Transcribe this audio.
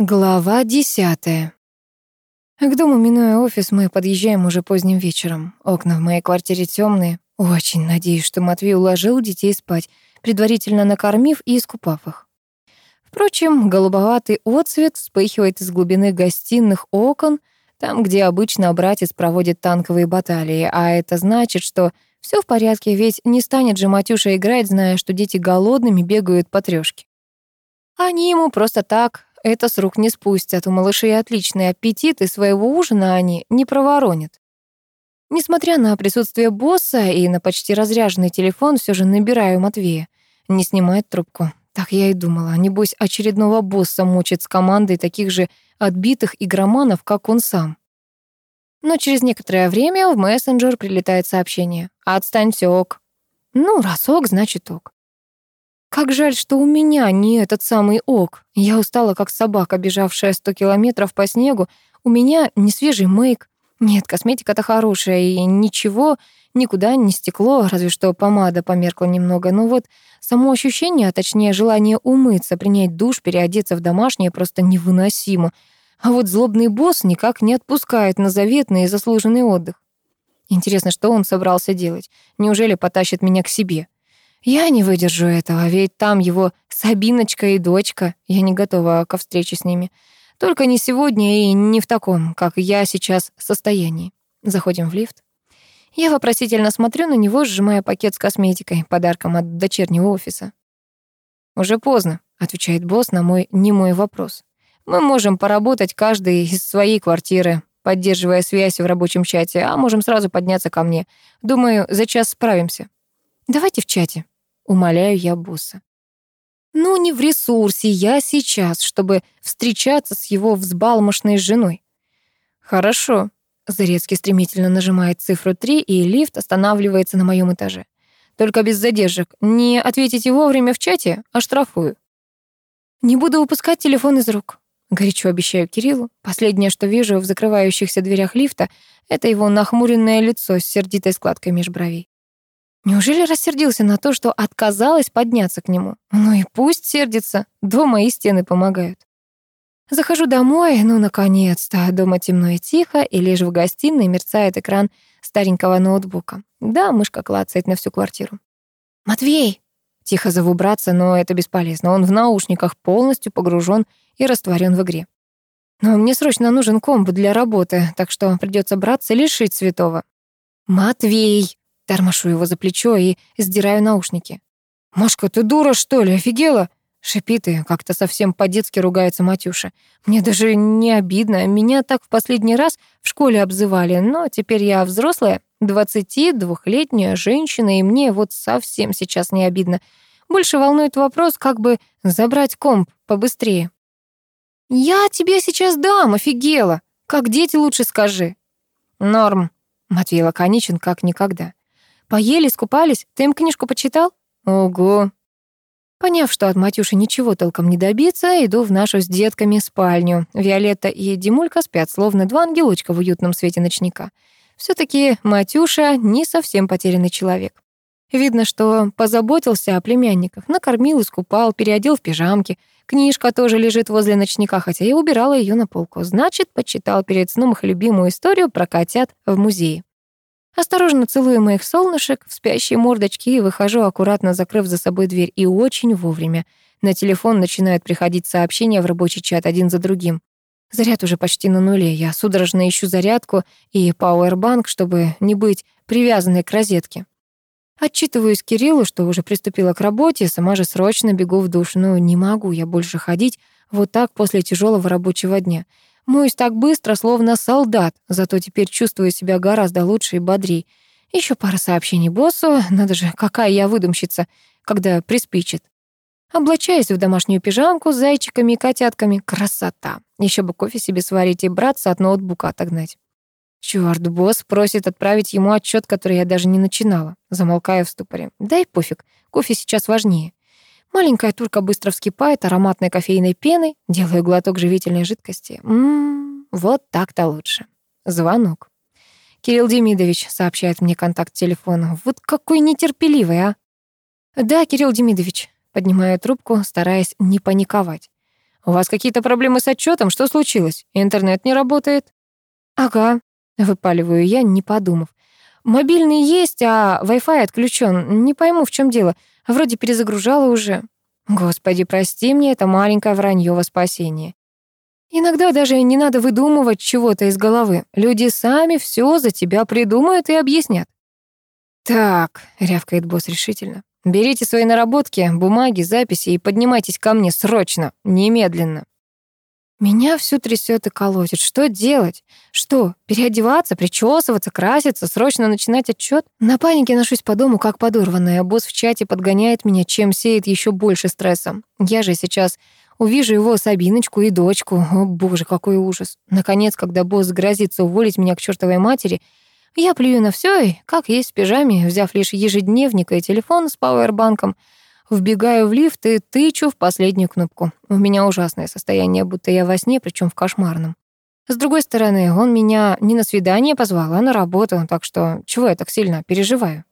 Глава десятая. К дому, минуя офис, мы подъезжаем уже поздним вечером. Окна в моей квартире темные. Очень надеюсь, что Матвей уложил детей спать, предварительно накормив и искупав их. Впрочем, голубоватый отцвет вспыхивает из глубины гостиных окон, там, где обычно братец проводит танковые баталии, а это значит, что все в порядке, ведь не станет же Матюша играть, зная, что дети голодными бегают по трёшке. Они ему просто так это с рук не спустят. У малышей отличный аппетит, и своего ужина они не проворонят. Несмотря на присутствие босса и на почти разряженный телефон, все же набираю Матвея. Не снимает трубку. Так я и думала. Небось, очередного босса мучит с командой таких же отбитых игроманов, как он сам. Но через некоторое время в мессенджер прилетает сообщение. «Отстань, все ок». Ну, раз ок, значит ок. Как жаль, что у меня не этот самый ок. Я устала, как собака, бежавшая сто километров по снегу. У меня не свежий мейк. Нет, косметика-то хорошая, и ничего никуда не стекло, разве что помада померкла немного. Но вот само ощущение, а точнее желание умыться, принять душ, переодеться в домашнее просто невыносимо. А вот злобный босс никак не отпускает на заветный и заслуженный отдых. Интересно, что он собрался делать? Неужели потащит меня к себе? Я не выдержу этого, ведь там его Сабиночка и дочка. Я не готова ко встрече с ними. Только не сегодня и не в таком, как я сейчас, состоянии. Заходим в лифт. Я вопросительно смотрю на него, сжимая пакет с косметикой, подарком от дочернего офиса. «Уже поздно», — отвечает босс на мой немой вопрос. «Мы можем поработать каждый из своей квартиры, поддерживая связь в рабочем чате, а можем сразу подняться ко мне. Думаю, за час справимся». «Давайте в чате», Умоляю я босса. Ну, не в ресурсе я сейчас, чтобы встречаться с его взбалмошной женой. Хорошо. Зарецкий стремительно нажимает цифру 3, и лифт останавливается на моем этаже. Только без задержек. Не ответите вовремя в чате, а штрафую. Не буду выпускать телефон из рук. Горячо обещаю Кириллу. Последнее, что вижу в закрывающихся дверях лифта, это его нахмуренное лицо с сердитой складкой меж бровей. Неужели рассердился на то, что отказалась подняться к нему? Ну и пусть сердится, дома и стены помогают. Захожу домой, ну, наконец-то. Дома темно и тихо, и лишь в гостиной мерцает экран старенького ноутбука. Да, мышка клацает на всю квартиру. «Матвей!» Тихо зову братца, но это бесполезно. Он в наушниках полностью погружен и растворен в игре. Но мне срочно нужен комп для работы, так что придется браться лишить святого. «Матвей!» Тормошу его за плечо и сдираю наушники. «Машка, ты дура, что ли? Офигела?» Шипит и как-то совсем по-детски ругается Матюша. Мне даже не обидно. Меня так в последний раз в школе обзывали, но теперь я взрослая, 22-летняя женщина, и мне вот совсем сейчас не обидно. Больше волнует вопрос, как бы забрать комп побыстрее. «Я тебе сейчас дам, офигела! Как дети лучше скажи!» «Норм», — Матвей лаконичен как никогда. Поели, скупались? Ты им книжку почитал? Ого. Поняв, что от Матюши ничего толком не добиться, иду в нашу с детками спальню. Виолетта и Димулька спят, словно два ангелочка в уютном свете ночника. все таки Матюша не совсем потерянный человек. Видно, что позаботился о племянниках, накормил, искупал, переодел в пижамки. Книжка тоже лежит возле ночника, хотя я убирала ее на полку. Значит, почитал перед сном их любимую историю про котят в музее. Осторожно целую моих солнышек в спящие мордочки и выхожу, аккуратно закрыв за собой дверь, и очень вовремя. На телефон начинают приходить сообщения в рабочий чат один за другим. Заряд уже почти на нуле. Я судорожно ищу зарядку и пауэрбанк, чтобы не быть привязанной к розетке. Отчитываюсь Кириллу, что уже приступила к работе, сама же срочно бегу в душ. Но не могу я больше ходить вот так после тяжелого рабочего дня. Моюсь так быстро, словно солдат, зато теперь чувствую себя гораздо лучше и бодрей. Еще пара сообщений боссу, надо же, какая я выдумщица, когда приспичит. Облачаюсь в домашнюю пижамку с зайчиками и котятками. Красота. Еще бы кофе себе сварить и браться от ноутбука отогнать. Чёрт, босс просит отправить ему отчет, который я даже не начинала. Замолкаю в ступоре. Дай пофиг, кофе сейчас важнее. Маленькая турка быстро вскипает ароматной кофейной пеной, делаю глоток живительной жидкости. Ммм, вот так-то лучше. Звонок. Кирилл Демидович сообщает мне контакт телефона. Вот какой нетерпеливый, а. Да, Кирилл Демидович. Поднимаю трубку, стараясь не паниковать. У вас какие-то проблемы с отчетом? Что случилось? Интернет не работает?» «Ага», — выпаливаю я, не подумав. «Мобильный есть, а Wi-Fi отключен. Не пойму, в чем дело. Вроде перезагружала уже». Господи, прости мне это маленькое вранье во спасение. Иногда даже не надо выдумывать чего-то из головы. Люди сами все за тебя придумают и объяснят. «Так», — рявкает босс решительно, — «берите свои наработки, бумаги, записи и поднимайтесь ко мне срочно, немедленно». Меня всё трясет и колотит. Что делать? Что, переодеваться, причесываться, краситься, срочно начинать отчет? На панике ношусь по дому, как подорванная. Босс в чате подгоняет меня, чем сеет еще больше стресса. Я же сейчас увижу его Сабиночку и дочку. О, боже, какой ужас. Наконец, когда босс грозится уволить меня к чертовой матери, я плюю на все и, как есть в пижаме, взяв лишь ежедневник и телефон с пауэрбанком, Вбегаю в лифт и тычу в последнюю кнопку. У меня ужасное состояние, будто я во сне, причем в кошмарном. С другой стороны, он меня не на свидание позвал, а на работу, так что чего я так сильно переживаю?